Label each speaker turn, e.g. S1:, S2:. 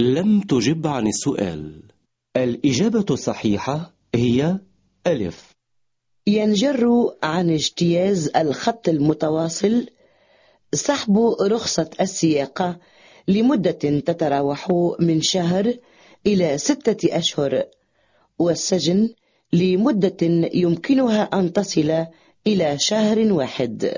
S1: لم تجب عن السؤال. الإجابة الصحيحة هي ألف.
S2: ينجر عن اجتياز الخط المتواصل سحب رخصة السياقة لمدة تتراوح من شهر إلى ستة أشهر والسجن لمدة يمكنها أن تصل إلى شهر واحد.